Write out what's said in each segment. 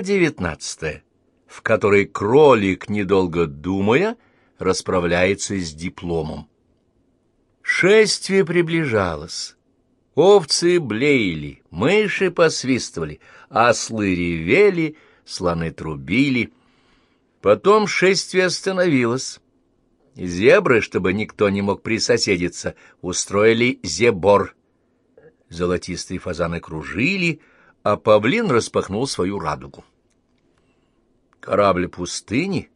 девятнадцатая, в которой кролик, недолго думая, расправляется с дипломом. Шествие приближалось. Овцы блеяли, мыши посвистывали, ослы ревели, слоны трубили. Потом шествие остановилось. Зебры, чтобы никто не мог присоседиться, устроили зебор. Золотистые фазаны кружили, а павлин распахнул свою радугу. Корабль пустыни,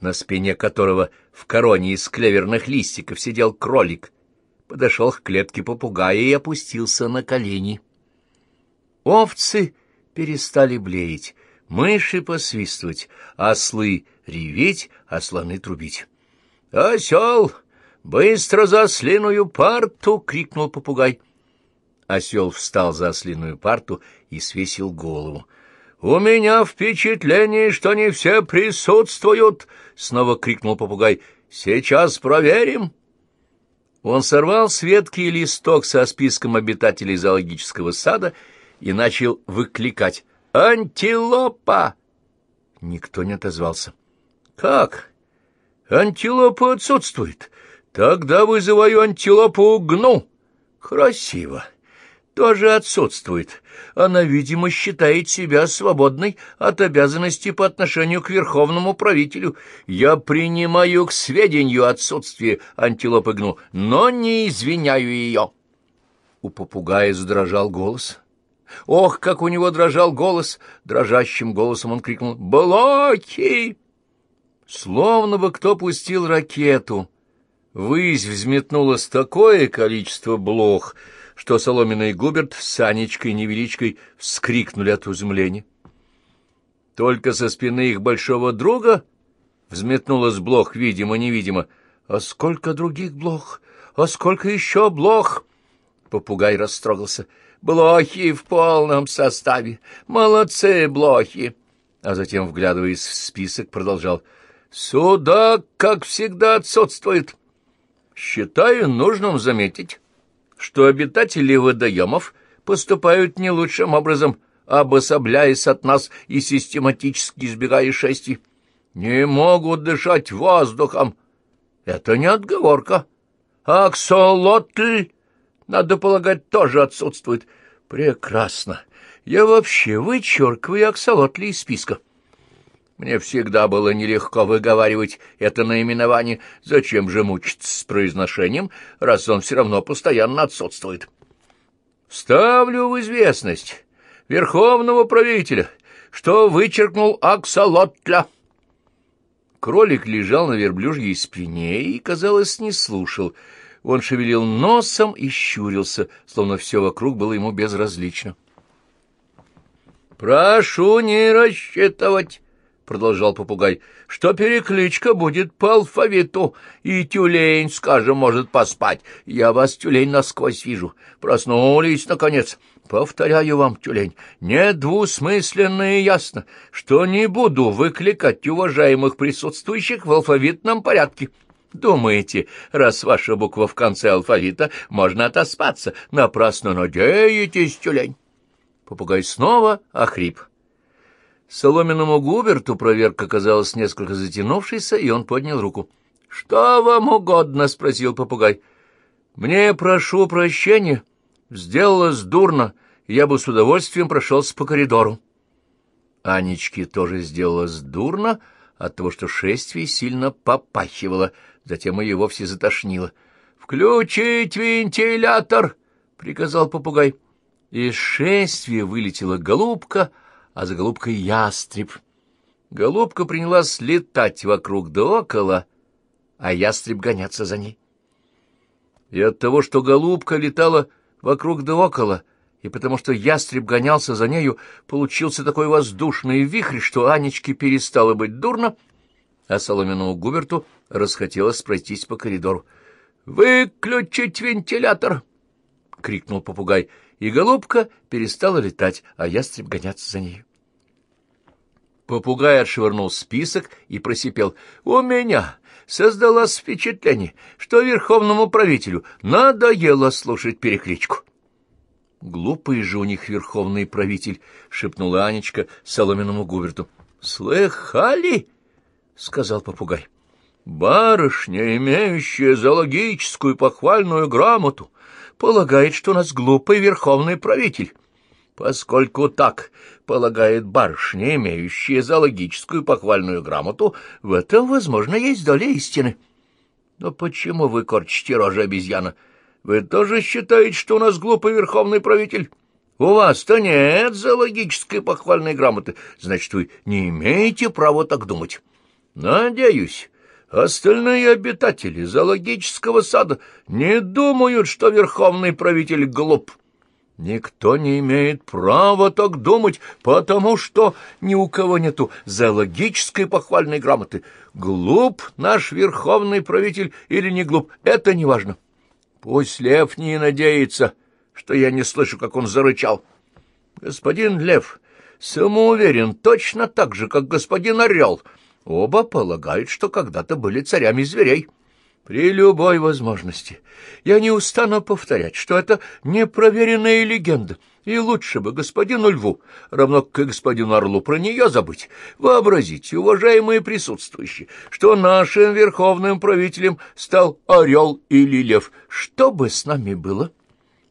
на спине которого в короне из клеверных листиков сидел кролик, подошел к клетке попугая и опустился на колени. Овцы перестали блеять, мыши посвистывать, ослы реветь, а слоны трубить. «Осел, быстро за ослиную парту!» — крикнул попугай. Осел встал за ослиную парту и свесил голову. «У меня впечатление, что не все присутствуют!» — снова крикнул попугай. «Сейчас проверим!» Он сорвал с ветки листок со списком обитателей зоологического сада и начал выкликать «Антилопа!». Никто не отозвался. «Как? Антилопа отсутствует. Тогда вызываю антилопу гну». «Красиво!» Тоже отсутствует. Она, видимо, считает себя свободной от обязанностей по отношению к верховному правителю. Я принимаю к сведению отсутствие антилопы гну, но не извиняю ее. У попугая задрожал голос. Ох, как у него дрожал голос! Дрожащим голосом он крикнул «Блоки!» Словно бы кто пустил ракету. Высь взметнулось такое количество блох — что Соломенный Губерт с Анечкой Невеличкой вскрикнули от изумления. Только со спины их большого друга взметнулась блох, видимо-невидимо. «А сколько других блох? А сколько еще блох?» Попугай растрогался. «Блохи в полном составе! Молодцы, блохи!» А затем, вглядываясь в список, продолжал. «Сюда, как всегда, отсутствует. Считаю нужным заметить, что обитатели водоемов поступают не лучшим образом, обособляясь от нас и систематически избегая шествий. Не могут дышать воздухом. Это не отговорка. Аксолотль, надо полагать, тоже отсутствует. Прекрасно. Я вообще вычеркиваю аксолотли из списка. Мне всегда было нелегко выговаривать это наименование. Зачем же мучиться с произношением, раз он все равно постоянно отсутствует? Ставлю в известность верховного правителя, что вычеркнул аксолотля. Кролик лежал на верблюжьей спине и, казалось, не слушал. Он шевелил носом и щурился, словно все вокруг было ему безразлично. «Прошу не рассчитывать!» — продолжал попугай, — что перекличка будет по алфавиту, и тюлень, скажем, может поспать. Я вас, тюлень, насквозь вижу. Проснулись, наконец. Повторяю вам, тюлень, недвусмысленно и ясно, что не буду выкликать уважаемых присутствующих в алфавитном порядке. Думаете, раз ваша буква в конце алфавита, можно отоспаться? Напрасно надеетесь, тюлень. Попугай снова охрип. Соломенному Губерту проверка казалась несколько затянувшейся, и он поднял руку. — Что вам угодно? — спросил попугай. — Мне прошу прощения. Сделалось дурно. Я бы с удовольствием прошелся по коридору. Анечке тоже сделалось дурно от того, что шествие сильно попахивало, затем ее вовсе затошнило. — Включить вентилятор! — приказал попугай. Из шествия вылетела голубка — а за голубкой ястреб. Голубка принялась летать вокруг да около, а ястреб гоняться за ней. И от того, что голубка летала вокруг да около, и потому что ястреб гонялся за нею, получился такой воздушный вихрь, что Анечке перестало быть дурно, а соломенному Губерту расхотелось пройтись по коридору. «Выключить вентилятор!» — крикнул попугай, и голубка перестала летать, а ястреб гоняться за нею. Попугай отшвырнул список и просипел. «У меня создалось впечатление, что верховному правителю надоело слушать перекличку». Глупый же у них верховный правитель, — шепнула Анечка соломенному Губерту. — Слыхали? — сказал попугай. — Барышня, имеющая зоологическую похвальную грамоту, полагает, что у нас глупый верховный правитель. Поскольку так полагает барышня, имеющая зоологическую похвальную грамоту, в этом, возможно, есть доля истины. Но почему вы корчите рожи обезьяна? Вы тоже считаете, что у нас глупый верховный правитель? У вас-то нет зоологической похвальной грамоты, значит, вы не имеете права так думать. Надеюсь, остальные обитатели зоологического сада не думают, что верховный правитель глуп. Никто не имеет права так думать, потому что ни у кого нету зоологической похвальной грамоты. Глуп наш верховный правитель или не глуп, это не важно. Пусть лев не надеется, что я не слышу, как он зарычал. Господин лев самоуверен точно так же, как господин орел. Оба полагают, что когда-то были царями зверей. При любой возможности я не устану повторять, что это непроверенная легенда, и лучше бы господину Льву, равно как и господину Орлу, про нее забыть. Вообразите, уважаемые присутствующие, что нашим верховным правителем стал орел или лев. Что бы с нами было?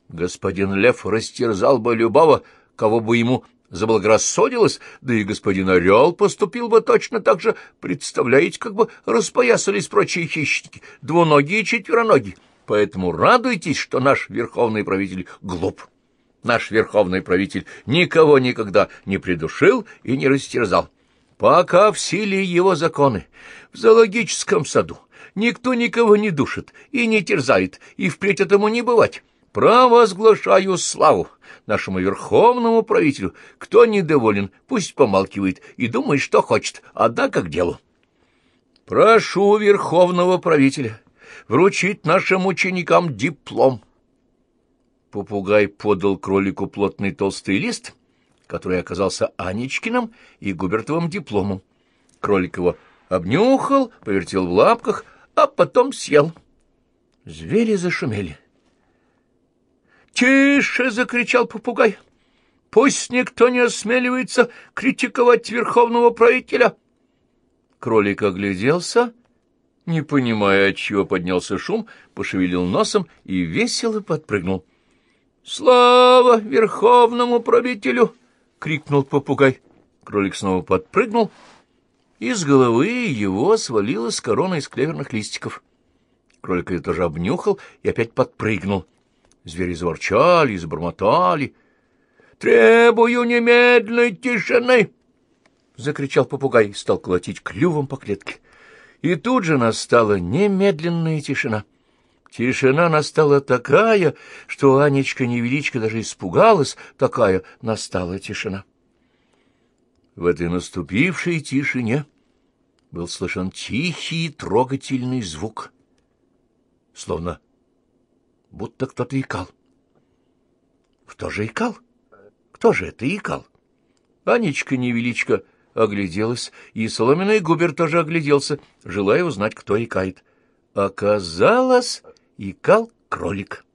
Господин Лев растерзал бы любого, кого бы ему заблагорассудилось, да и господин Орел поступил бы точно так же, представляете, как бы распоясались прочие хищники, двуногие и четвероногие. Поэтому радуйтесь, что наш верховный правитель глуп. Наш верховный правитель никого никогда не придушил и не растерзал. Пока в силе его законы, в зоологическом саду, никто никого не душит и не терзает, и впредь этому не бывать. Провозглашаю славу нашему верховному правителю. Кто недоволен, пусть помалкивает и думает, что хочет, да как делу. Прошу верховного правителя вручить нашим ученикам диплом. Попугай подал кролику плотный толстый лист, который оказался Анечкиным и Губертовым дипломом. Кролик его обнюхал, повертел в лапках, а потом съел. Звери зашумели. «Тише!» — закричал попугай. «Пусть никто не осмеливается критиковать верховного правителя!» Кролик огляделся, не понимая, от чего поднялся шум, пошевелил носом и весело подпрыгнул. «Слава верховному правителю!» — крикнул попугай. Кролик снова подпрыгнул, и с головы его свалилась корона из клеверных листиков. Кролик ее тоже обнюхал и опять подпрыгнул. Звери заворчали забормотали. «Требую немедленной тишины!» — закричал попугай и стал колотить клювом по клетке. И тут же настала немедленная тишина. Тишина настала такая, что Анечка-невеличка даже испугалась, такая настала тишина. В этой наступившей тишине был слышен тихий трогательный звук, словно будто кто-то икал. Кто же икал? Кто же это икал? Анечка-невеличка огляделась, и соломенный губер тоже огляделся, желая узнать, кто икает. Оказалось, икал кролик.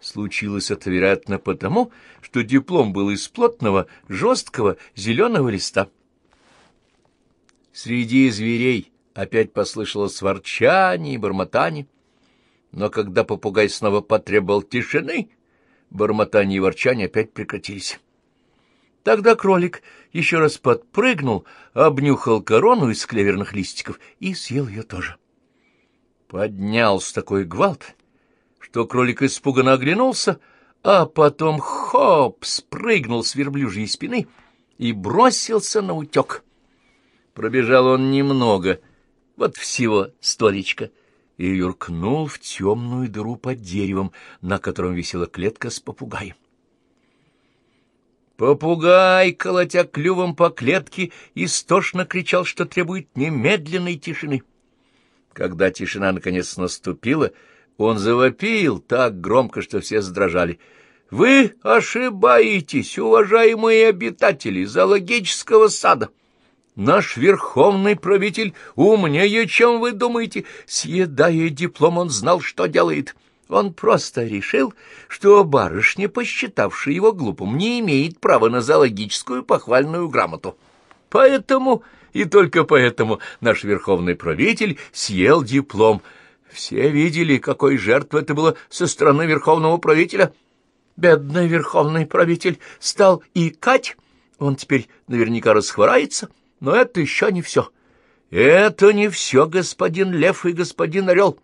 Случилось это, вероятно, потому, что диплом был из плотного, жесткого, зеленого листа. Среди зверей опять послышалось ворчание и бормотание. Но когда попугай снова потребовал тишины, бормотание и ворчание опять прекратились. Тогда кролик еще раз подпрыгнул, обнюхал корону из клеверных листиков и съел ее тоже. Поднялся такой гвалт, что кролик испуганно оглянулся, а потом хоп, спрыгнул с верблюжьей спины и бросился на утек. Пробежал он немного, вот всего столечко — и юркнул в темную дыру под деревом, на котором висела клетка с попугаем. Попугай, колотя клювом по клетке, истошно кричал, что требует немедленной тишины. Когда тишина наконец наступила, он завопил так громко, что все задрожали. «Вы ошибаетесь, уважаемые обитатели зоологического сада!» Наш верховный правитель умнее, чем вы думаете. Съедая диплом, он знал, что делает. Он просто решил, что барышня, посчитавшая его глупым, не имеет права на зоологическую похвальную грамоту. Поэтому и только поэтому наш верховный правитель съел диплом. Все видели, какой жертвой это было со стороны верховного правителя. Бедный верховный правитель стал икать. Он теперь наверняка расхворается, но это еще не все. Это не все, господин Лев и господин Орел.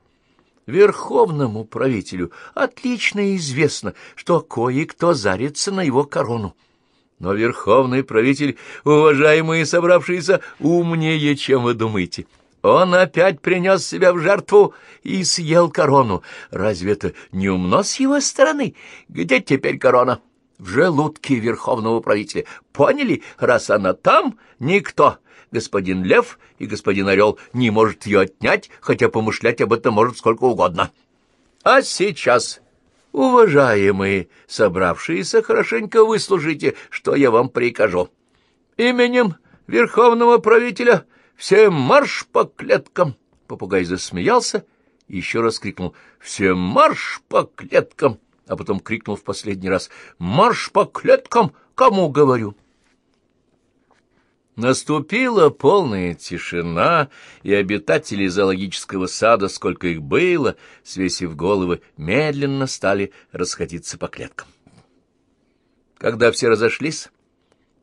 Верховному правителю отлично известно, что кое-кто зарится на его корону. Но верховный правитель, уважаемые собравшиеся, умнее, чем вы думаете. Он опять принес себя в жертву и съел корону. Разве это не умно с его стороны? Где теперь корона? В желудке верховного правителя. Поняли? Раз она там, никто господин Лев и господин Орел не может ее отнять, хотя помышлять об этом может сколько угодно. А сейчас, уважаемые собравшиеся, хорошенько выслушайте, что я вам прикажу. Именем верховного правителя всем марш по клеткам. Попугай засмеялся и еще раз крикнул «Всем марш по клеткам!» А потом крикнул в последний раз «Марш по клеткам! Кому говорю?» Наступила полная тишина, и обитатели зоологического сада, сколько их было, свесив головы, медленно стали расходиться по клеткам. Когда все разошлись,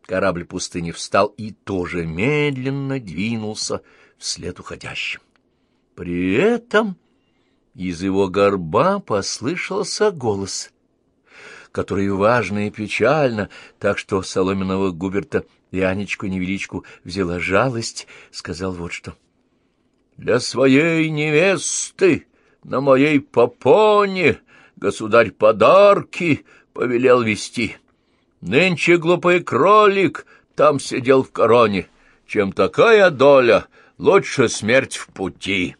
корабль пустыни встал и тоже медленно двинулся вслед уходящим. При этом из его горба послышался голос, который важно и печально, так что соломенного Губерта и Анечку-невеличку взяла жалость, сказал вот что. «Для своей невесты на моей попоне государь подарки повелел вести. Нынче глупый кролик там сидел в короне. Чем такая доля, лучше смерть в пути».